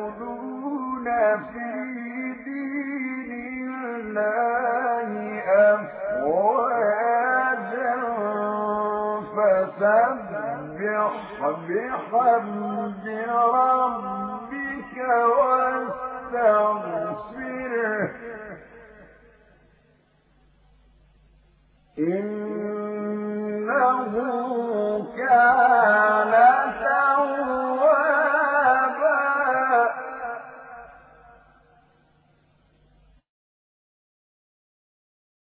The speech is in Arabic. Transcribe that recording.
يدخلون في دين الله فسبح بحمد ربك واستغفره.